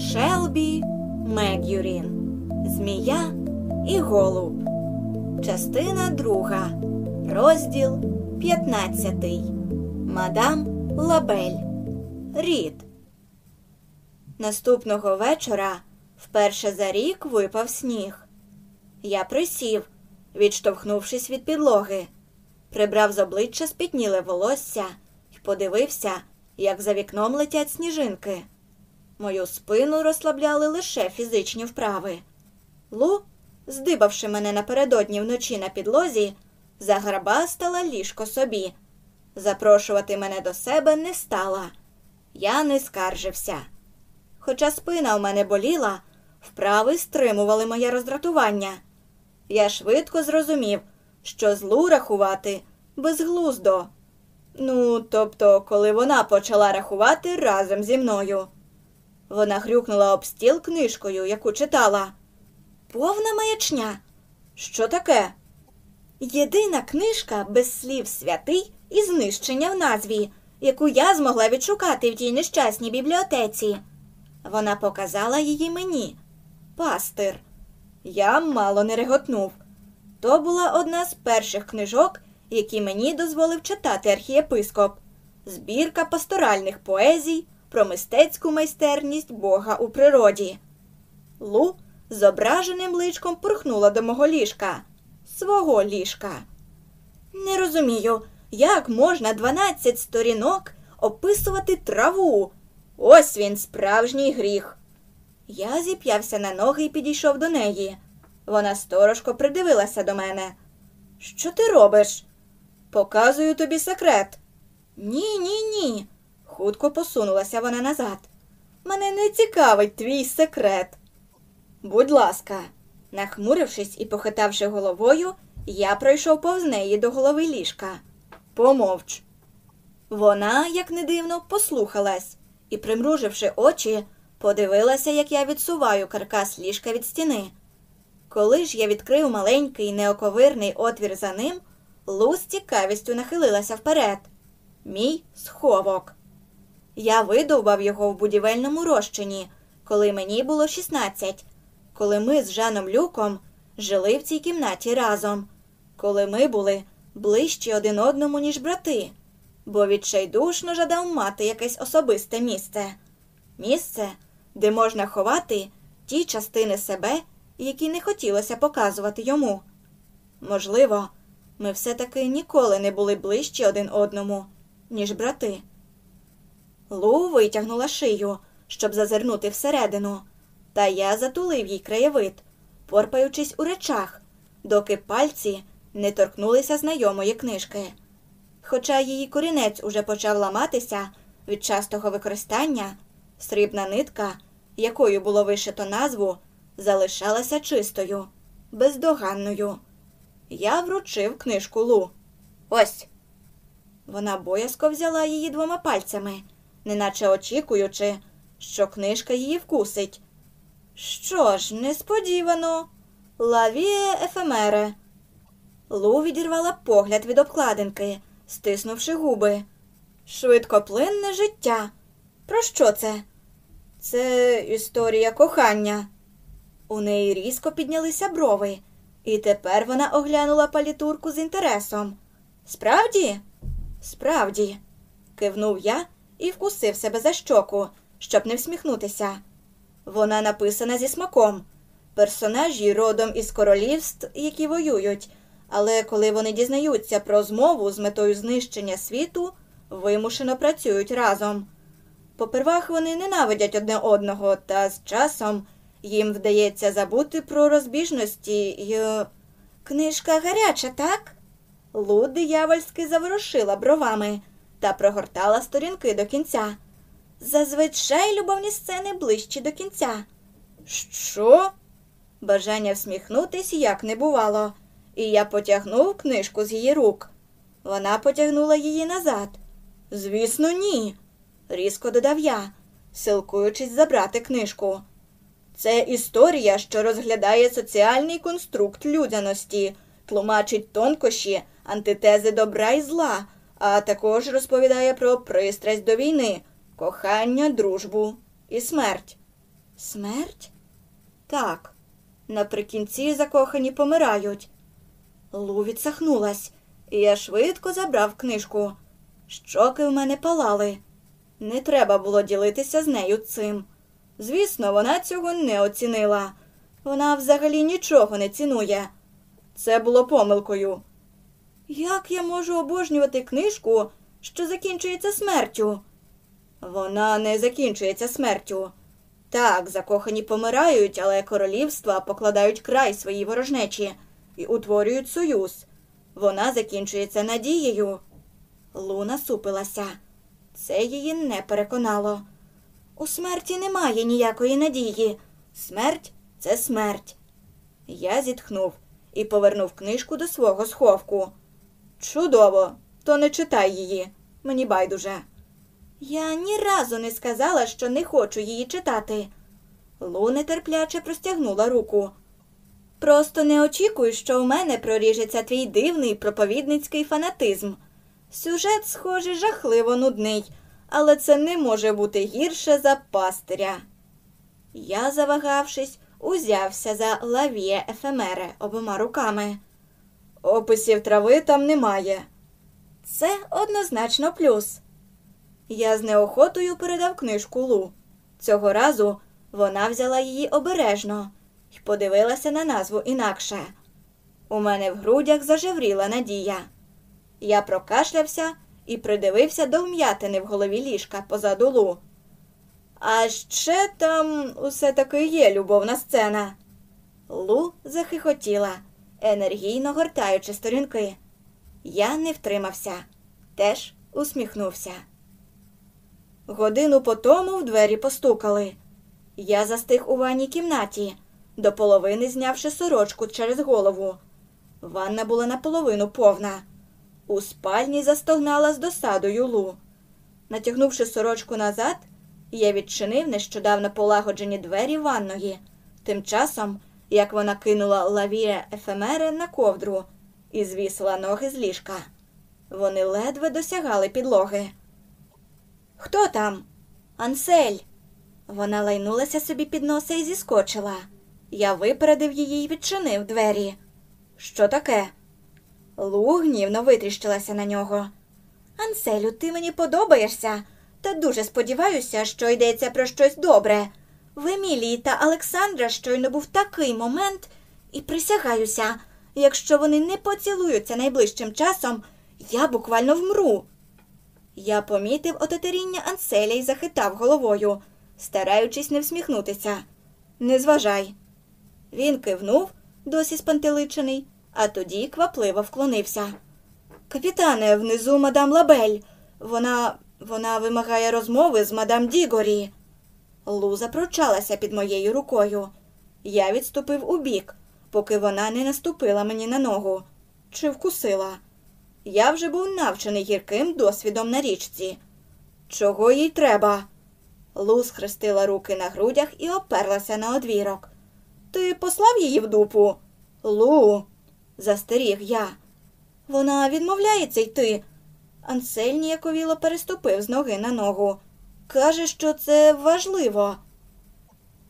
Шелбі Мегюрін Змія і Голуб. Частина друга. Розділ 15. Мадам Лабель. Рід. Наступного вечора вперше за рік випав сніг. Я присів, відштовхнувшись від підлоги, прибрав з обличчя спітніле волосся і подивився, як за вікном летять сніжинки. Мою спину розслабляли лише фізичні вправи. Лу, здибавши мене напередодні вночі на підлозі, заграбастала ліжко собі. Запрошувати мене до себе не стала. Я не скаржився. Хоча спина у мене боліла, вправи стримували моє роздратування. Я швидко зрозумів, що злу рахувати безглуздо. Ну, тобто, коли вона почала рахувати разом зі мною. Вона грюкнула об стіл книжкою, яку читала. Повна маячня. Що таке? Єдина книжка без слів святий і знищення в назві, яку я змогла відшукати в тій нещасній бібліотеці. Вона показала її мені. Пастир. Я мало не реготнув. То була одна з перших книжок, які мені дозволив читати архієпископ, збірка пасторальних поезій про мистецьку майстерність Бога у природі. Лу з ображеним личком пурхнула до мого ліжка, свого ліжка. Не розумію, як можна дванадцять сторінок описувати траву. Ось він, справжній гріх. Я зіп'явся на ноги і підійшов до неї. Вона сторожко придивилася до мене. Що ти робиш? Показую тобі секрет. Ні, ні, ні. Хутко посунулася вона назад. Мене не цікавить твій секрет. Будь ласка, нахмурившись і похитавши головою, я пройшов повз неї до голови ліжка. Помовч. Вона, як не дивно, послухалась і, примруживши очі, подивилася, як я відсуваю каркас ліжка від стіни. Коли ж я відкрив маленький неоковирний отвір за ним, Лу з цікавістю нахилилася вперед. Мій сховок. Я видовбав його в будівельному розчині, коли мені було 16, коли ми з Жаном Люком жили в цій кімнаті разом, коли ми були ближчі один одному, ніж брати, бо відчайдушно жадав мати якесь особисте місце. Місце, де можна ховати ті частини себе, які не хотілося показувати йому. Можливо, ми все-таки ніколи не були ближчі один одному, ніж брати. Лу витягнула шию, щоб зазирнути всередину, та я затулив їй краєвид, порпаючись у речах, доки пальці не торкнулися знайомої книжки. Хоча її корінець уже почав ламатися від частого використання, срібна нитка, якою було вишито назву, залишалася чистою, бездоганною. Я вручив книжку Лу. Ось. Вона боязко взяла її двома пальцями, неначе очікуючи, що книжка її вкусить. Що ж, несподівано, лавіє ефемере. Лу відірвала погляд від обкладинки, стиснувши губи. Швидкоплинне життя. Про що це? Це історія кохання. У неї різко піднялися брови, і тепер вона оглянула палітурку з інтересом. Справді? Справді, кивнув я і вкусив себе за щоку, щоб не всміхнутися. Вона написана зі смаком. Персонажі родом із королівств, які воюють, але коли вони дізнаються про змову з метою знищення світу, вимушено працюють разом. Попервах вони ненавидять одне одного, та з часом їм вдається забути про розбіжності й. Книжка гаряча, так? Лу диявольськи заворушила бровами та прогортала сторінки до кінця. Зазвичай любовні сцени ближчі до кінця. Що? Бажання всміхнутись як не бувало, і я потягнув книжку з її рук. Вона потягнула її назад. Звісно, ні, різко додав я, силкуючись забрати книжку. Це історія, що розглядає соціальний конструкт людяності, тлумачить тонкощі, антитези добра і зла, а також розповідає про пристрасть до війни, кохання, дружбу і смерть. Смерть? Так. Наприкінці закохані помирають. Лу відсахнулась, і я швидко забрав книжку. Щоки в мене палали. Не треба було ділитися з нею цим. Звісно, вона цього не оцінила. Вона взагалі нічого не цінує. Це було помилкою. Як я можу обожнювати книжку, що закінчується смертю? Вона не закінчується смертю. Так, закохані помирають, але королівства покладають край своїй ворожнечі і утворюють союз. Вона закінчується надією. Луна супилася. Це її не переконало. У смерті немає ніякої надії. Смерть це смерть. Я зітхнув і повернув книжку до свого сховку. Чудово, то не читай її. Мені байдуже. Я ні разу не сказала, що не хочу її читати. Лу нетерпляче простягнула руку. Просто не очікуй, що в мене проріжеться твій дивний проповідницький фанатизм. Сюжет, схоже, жахливо нудний, але це не може бути гірше за пастиря. Я, завагавшись, узявся за лавіє ефемере обома руками. Описів трави там немає. Це однозначно плюс. Я з неохотою передав книжку Лу. Цього разу вона взяла її обережно і подивилася на назву інакше. У мене в грудях зажевріла надія. Я прокашлявся і придивився до вм'ятини в голові ліжка позаду Лу. А ще там усе таки є любовна сцена. Лу захихотіла, енергійно гортаючи сторінки. Я не втримався, теж усміхнувся. Годину по тому в двері постукали. Я застиг у ванній кімнаті, до половини знявши сорочку через голову. Ванна була наполовину повна. У спальні застогнала з досадою Лу. Натягнувши сорочку назад, я відчинив нещодавно полагоджені двері ванної, тим часом, як вона кинула лавіє ефемери на ковдру і звісила ноги з ліжка. Вони ледве досягали підлоги. Хто там? Ансель. Вона лайнулася собі під носа і зіскочила. Я випередив її і відчинив двері. Що таке? Лу гнівно витріщилася на нього. Анселю, ти мені подобаєшся, та дуже сподіваюся, що йдеться про щось добре. В Емілії та Олександра щойно був такий момент, і присягаюся, якщо вони не поцілуються найближчим часом, я буквально вмру. Я помітив отетеріння Анселя і захитав головою, стараючись не всміхнутися. Не зважай. Він кивнув, досі спантеличений, а тоді квапливо вклонився. Капітане, внизу мадам Лабель. Вона вона вимагає розмови з мадам Дігорі. Лу запрочалася під моєю рукою. Я відступив у бік, поки вона не наступила мені на ногу чи вкусила. Я вже був навчений гірким досвідом на річці. Чого їй треба? Лу схрестила руки на грудях і оперлася на одвірок. Ти послав її в дупу? Лу, застеріг я. Вона відмовляється йти. Ансель ніяковіло переступив з ноги на ногу. Каже, що це важливо.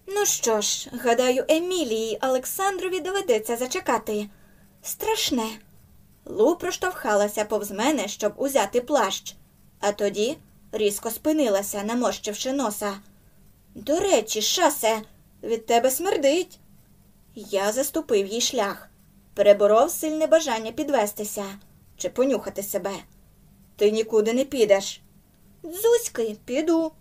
Ну що ж, гадаю, Емілії Олександрові доведеться зачекати. Страшне. Лу проштовхалася повз мене, щоб узяти плащ, а тоді різко спинилася, наморщивши носа. До речі, шасе, від тебе смердить. Я заступив їй шлях, переборов сильне бажання підвестися чи понюхати себе. Ти нікуди не підеш. Дзузьки, піду.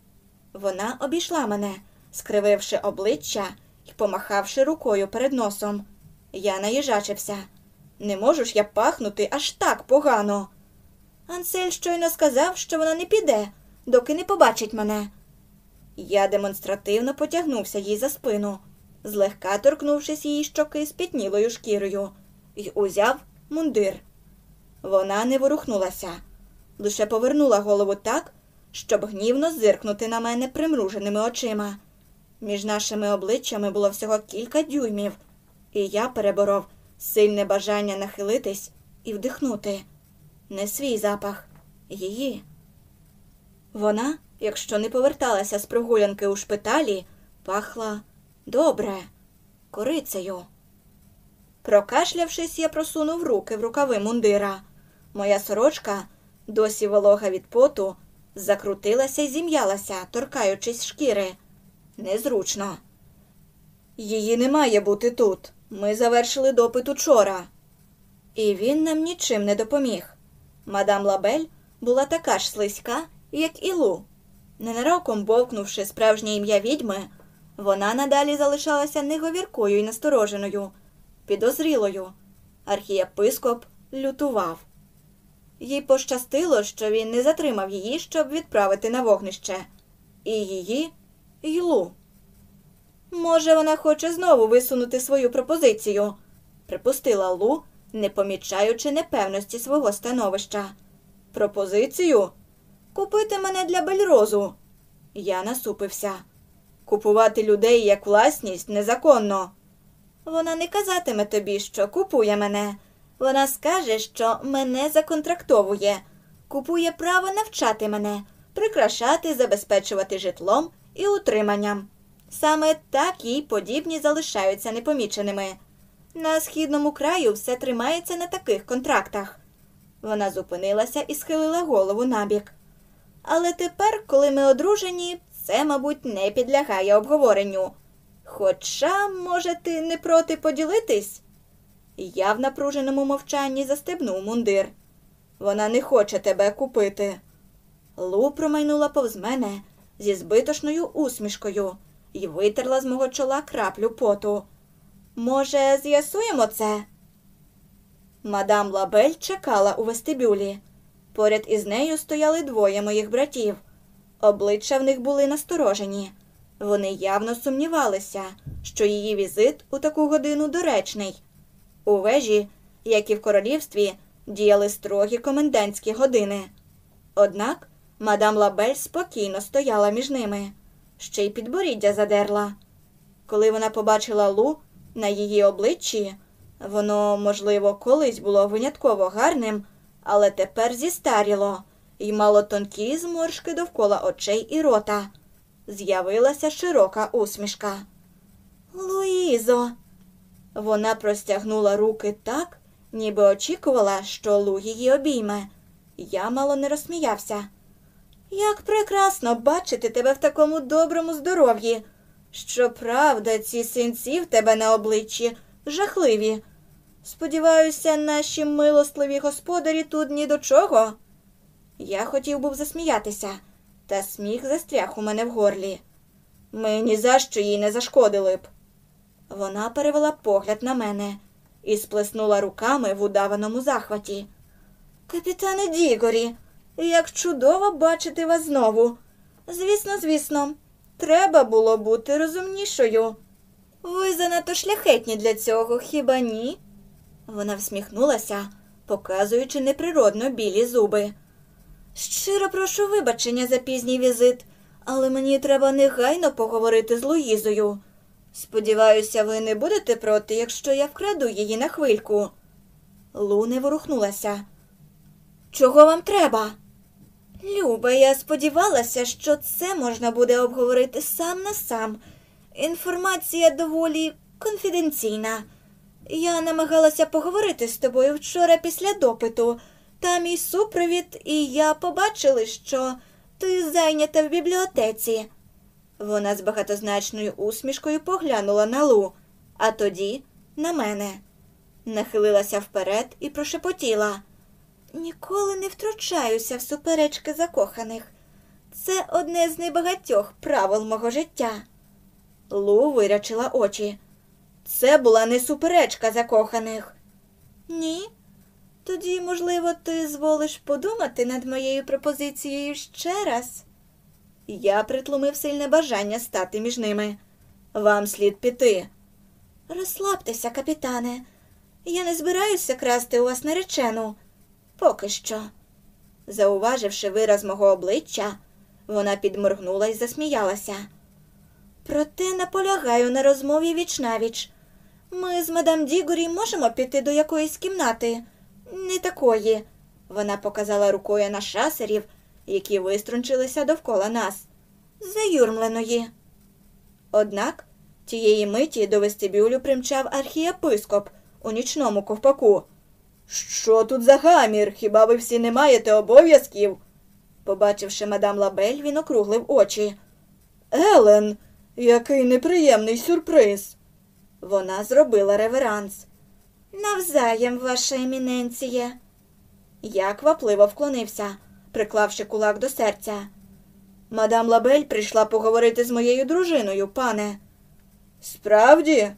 Вона обійшла мене, скрививши обличчя і помахавши рукою перед носом. Я наїжачився. Не можу ж я пахнути аж так погано. Ансель щойно сказав, що вона не піде, доки не побачить мене. Я демонстративно потягнувся їй за спину, злегка торкнувшись її щоки спітнілою шкірою, і узяв мундир. Вона не ворухнулася, лише повернула голову так, щоб гнівно зиркнути на мене примруженими очима. Між нашими обличчями було всього кілька дюймів, і я переборов сильне бажання нахилитись і вдихнути не свій запах, її. Вона, якщо не поверталася з прогулянки у шпиталі, пахла добре, корицею. Прокашлявшись, я просунув руки в рукави мундира. Моя сорочка, досі волога від поту, закрутилася і зім'ялася, торкаючись шкіри. Незручно. Її не має бути тут. Ми завершили допит учора. І він нам нічим не допоміг. Мадам Лабель була така ж слизька, як і Лу. Ненароком бовкнувши справжнє ім'я відьми, вона надалі залишалася неговіркою і настороженою, підозрілою. Архієпископ лютував. Їй пощастило, що він не затримав її, щоб відправити на вогнище. І її, і Лу. Може, вона хоче знову висунути свою пропозицію, припустила Лу, не помічаючи непевності свого становища. Пропозицію? Купити мене для бельрозу. Я насупився. Купувати людей як власність незаконно. Вона не казатиме тобі, що купує мене. Вона скаже, що мене законтрактовує, купує право навчати мене, прикрашати, забезпечувати житлом і утриманням. Саме так їй подібні залишаються непоміченими. На східному краю все тримається на таких контрактах. Вона зупинилася і схилила голову набік. Але тепер, коли ми одружені, це, мабуть, не підлягає обговоренню. Хоча, може, ти не проти поділитись? Я в напруженому мовчанні застебнув мундир. Вона не хоче тебе купити. Лу промайнула повз мене зі збитошною усмішкою і витерла з мого чола краплю поту. Може, з'ясуємо це? Мадам Лабель чекала у вестибюлі. Поряд із нею стояли двоє моїх братів. Обличчя в них були насторожені. Вони явно сумнівалися, що її візит у таку годину доречний. У вежі, як і в королівстві, діяли строгі комендантські години. Однак мадам Лабель спокійно стояла між ними, ще й підборіддя задерла. Коли вона побачила Лу на її обличчі, воно, можливо, колись було винятково гарним, але тепер зістаріло і мало тонкі зморшки довкола очей і рота. З'явилася широка усмішка. Луїзо. Вона простягнула руки так, ніби очікувала, що Лу її обійме. Я мало не розсміявся. Як прекрасно бачити тебе в такому доброму здоров'ї. Щоправда, ці синці в тебе на обличчі жахливі. Сподіваюся, наші милостливі господарі тут ні до чого. Я хотів був засміятися, та сміх застряг у мене в горлі. Ми ні за що їй не зашкодили б. Вона перевела погляд на мене і сплеснула руками в удаваному захваті. Капітане Дігорі, як чудово бачити вас знову. Звісно, звісно, треба було бути розумнішою. Ви занадто шляхетні для цього, хіба ні? Вона всміхнулася, показуючи неприродно білі зуби. Щиро прошу вибачення за пізній візит, але мені треба негайно поговорити з Луїзою. Сподіваюся, ви не будете проти, якщо я вкраду її на хвильку. Лу не ворухнулася. Чого вам треба? Люба, я сподівалася, що це можна буде обговорити сам на сам. Інформація доволі конфіденційна. Я намагалася поговорити з тобою вчора після допиту, та мій супровід і я побачили, що ти зайнята в бібліотеці. Вона з багатозначною усмішкою поглянула на Лу, а тоді на мене. Нахилилася вперед і прошепотіла. Ніколи не втручаюся в суперечки закоханих. Це одне з небагатьох правил мого життя. Лу вирячила очі. Це була не суперечка закоханих. Ні. Тоді, можливо, ти зволиш подумати над моєю пропозицією ще раз. Я притлумив сильне бажання стати між ними. Вам слід піти. Розслабтеся, капітане. Я не збираюся красти у вас наречену. Поки що. Зауваживши вираз мого обличчя, вона підморгнула і засміялася. Проте наполягаю на розмові вічнавіч. Ми з мадам Дігорі можемо піти до якоїсь кімнати. Не такої. Вона показала рукою на шасерів, які виструнчилися довкола нас. Заюрмленої. Однак тієї миті до вестибюлю примчав архієпископ у нічному ковпаку. Що тут за гамір? Хіба ви всі не маєте обов'язків? Побачивши мадам Лабель, він округлив очі. Елен, який неприємний сюрприз. Вона зробила реверанс. Навзаєм, ваша еміненціє. Я квапливо вклонився, приклавши кулак до серця. Мадам Лабель прийшла поговорити з моєю дружиною, пане. Справді?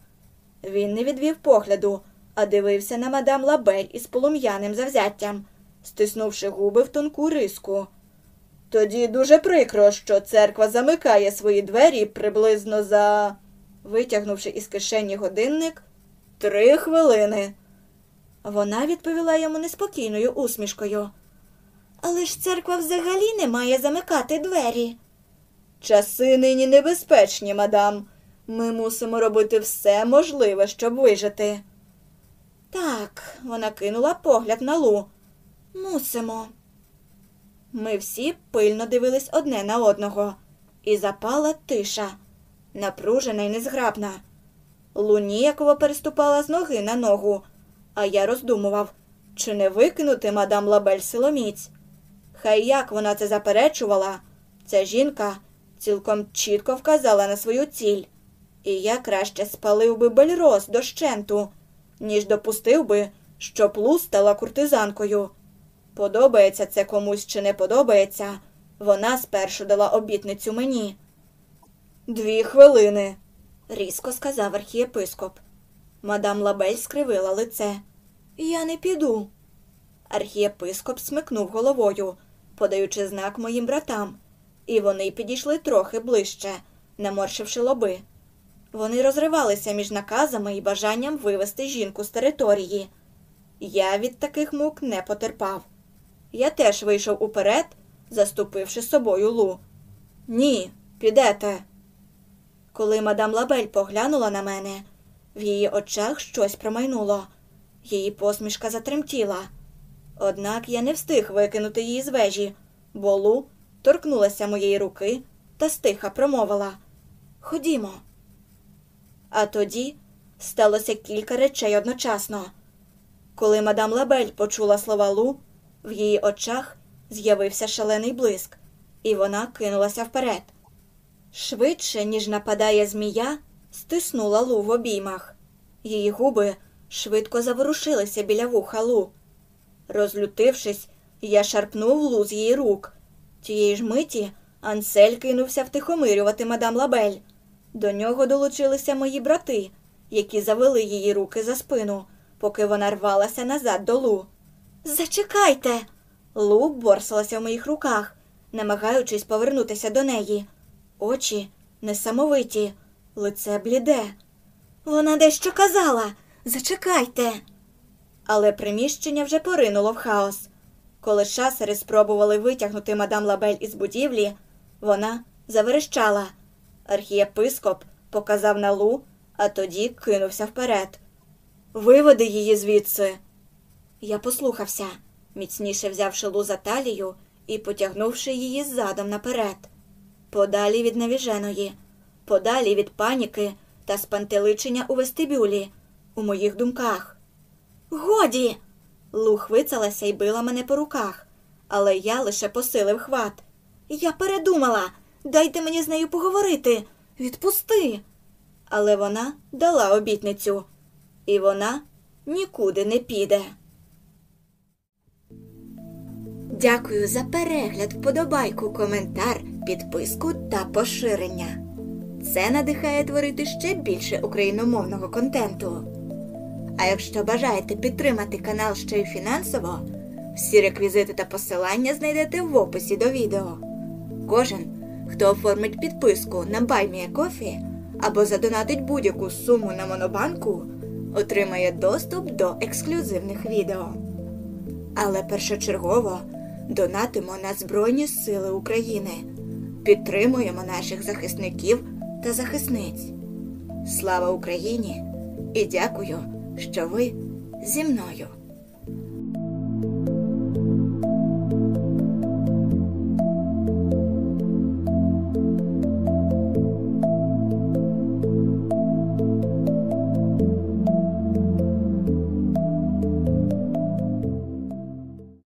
Він не відвів погляду, а дивився на мадам Лабель із полум'яним завзяттям, стиснувши губи в тонку риску. Тоді дуже прикро, що церква замикає свої двері приблизно за. витягнувши із кишені годинник, три хвилини. Вона відповіла йому неспокійною усмішкою. Але ж церква взагалі не має замикати двері. Часи нині небезпечні, мадам. Ми мусимо робити все можливе, щоб вижити. Так, вона кинула погляд на Лу. Мусимо. Ми всі пильно дивились одне на одного, і запала тиша, напружена й незграбна. Лу ніяково переступала з ноги на ногу, а я роздумував, чи не викинути мадам Лабель силоміць. Хай як вона це заперечувала, ця жінка цілком чітко вказала на свою ціль, і я краще спалив би бельроз дощенту, ніж допустив би, щоб Лу стала куртизанкою. Подобається це комусь чи не подобається, вона спершу дала обітницю мені. Дві хвилини, різко сказав архієпископ. Мадам Лабель скривила лице. Я не піду. Архієпископ смикнув головою, подаючи знак моїм братам, і вони підійшли трохи ближче, наморшивши лоби. Вони розривалися між наказами і бажанням вивести жінку з території. Я від таких мук не потерпав. Я теж вийшов уперед, заступивши собою Лу. Ні, підете. Коли мадам Лабель поглянула на мене, в її очах щось промайнуло. Її посмішка затремтіла. Однак я не встиг викинути її з вежі, бо Лу торкнулася моєї руки та стиха промовила Ходімо. А тоді сталося кілька речей одночасно. Коли мадам Лабель почула слова Лу, в її очах з'явився шалений блиск, і вона кинулася вперед. Швидше, ніж нападає змія, стиснула Лу в обіймах. Її губи швидко заворушилися біля вуха Лу. Розлютившись, я шарпнув Лу з її рук. Тієї ж миті Ансель кинувся втихомирювати мадам Лабель. До нього долучилися мої брати, які завели її руки за спину, поки вона рвалася назад до Лу. Зачекайте. Лу борсалася в моїх руках, намагаючись повернутися до неї. Очі несамовиті, лице бліде. Вона дещо казала. Зачекайте. Але приміщення вже поринуло в хаос. Коли шасери спробували витягнути мадам Лабель із будівлі, вона заверещала. Архієпископ показав на Лу, а тоді кинувся вперед. Виведи її звідси. Я послухався, міцніше взявши Лу за талію і потягнувши її задом наперед, подалі від навіженої, подалі від паніки та спантеличення у вестибюлі, у моїх думках. Годі. Лу хвицалася і била мене по руках, але я лише посилив хват. Я передумала. Дайте мені з нею поговорити. Відпусти. Але вона дала обітницю, і вона нікуди не піде. Дякую за перегляд, вподобайку, коментар, підписку та поширення. Це надихає творити ще більше україномовного контенту. А якщо бажаєте підтримати канал ще й фінансово, всі реквізити та посилання знайдете в описі до відео. Кожен, хто оформить підписку на BuyMeACoffee або задонатить будь-яку суму на Монобанку, отримає доступ до ексклюзивних відео. Але першочергово донатимо на Збройні Сили України, підтримуємо наших захисників та захисниць. Слава Україні! І дякую, що ви зі мною.